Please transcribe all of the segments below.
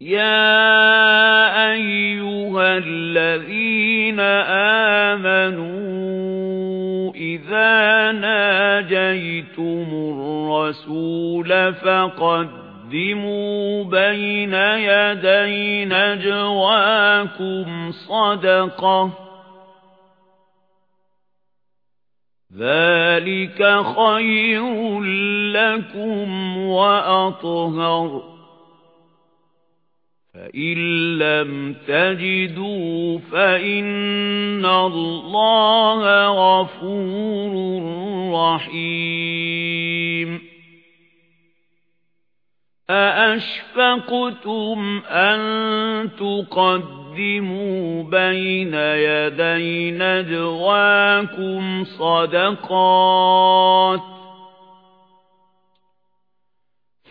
يَا أَيُّهَا الَّذِينَ آمَنُوا إِذَا نَاجَيْتُمُ الرَّسُولَ فَقَدِّمُوا بَيْنَ يَدَيْ نَجْوَاكُمْ صَدَقَةً ذَلِكَ خَيْرٌ لَّكُمْ وَأَطْهَرُ فَإِن لَّمْ تَجِدُوا فَإِنَّ اللَّهَ غَفُورٌ رَّحِيمٌ أَأَشْفَقْتُمْ أَن تُقَدِّمُوا بَيْنَ يَدَيْ نَجْوَاكُمْ صَدَقَاتٍ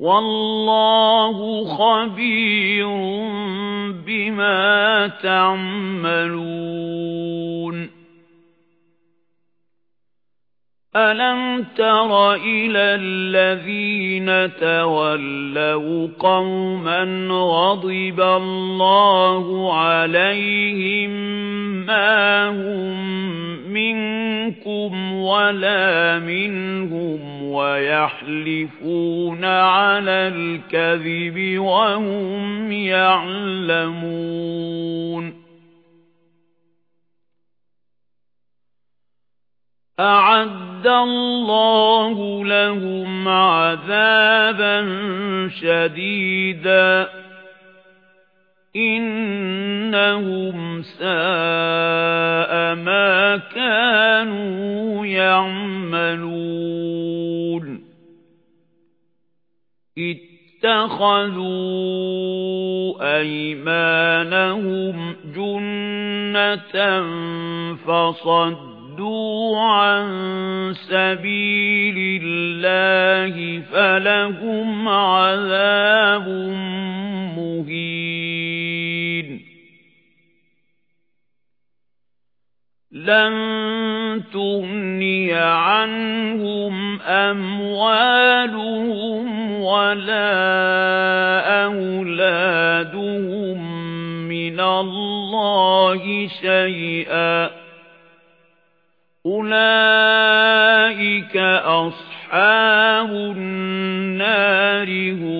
وَاللَّهُ خَبِيرٌ بِمَا تَعْمَلُونَ. أَلَمْ تَرَ إِلَى الَّذِينَ تَوَلَّوْا قَوْمًا غَضِبَ اللَّهُ عَلَيْهِمْ مَا هُمْ مِنكُمْ وَلَا مِنْهُمْ وَيَحْلِفُونَ عَلَى الْكَذِبِ وَهُمْ يَعْلَمُونَ أَعَدَّ اللَّهُ لَهُمْ عَذَابًا شَدِيدًا إِنَّهُمْ سَاءَ مَا كَانُوا يَعْمَلُونَ اتَّخَذُوا أَيْمَانَهُمْ جُنَّةً فَصَدُّوا عَن سَبِيلِ اللَّهِ فَلَهُمْ عَذَابٌ لَن تُغْنِيَ عَنْهُمْ أَمْوَالُهُمْ وَلَا أَوْلَادُهُمْ مِنَ اللَّهِ شَيْئًا. أُولَئِكَ أَصْحَابُ النَّارِ هُمْ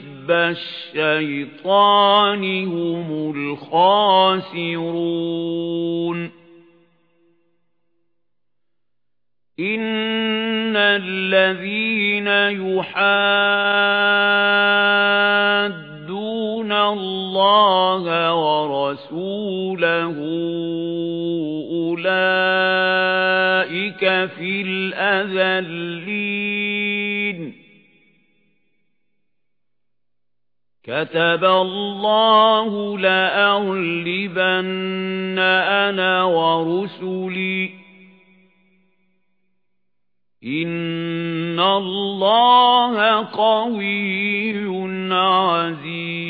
الشيطان هم الخاسرون. إن الذين يحادون الله ورسوله أولئك في الأذلين. كَتَبَ اللَّهُ لَأَغْلِبَنَّ أَنَا وَرُسُلِي إِنَّ اللَّهَ قَوِيٌّ عَزِيزٌ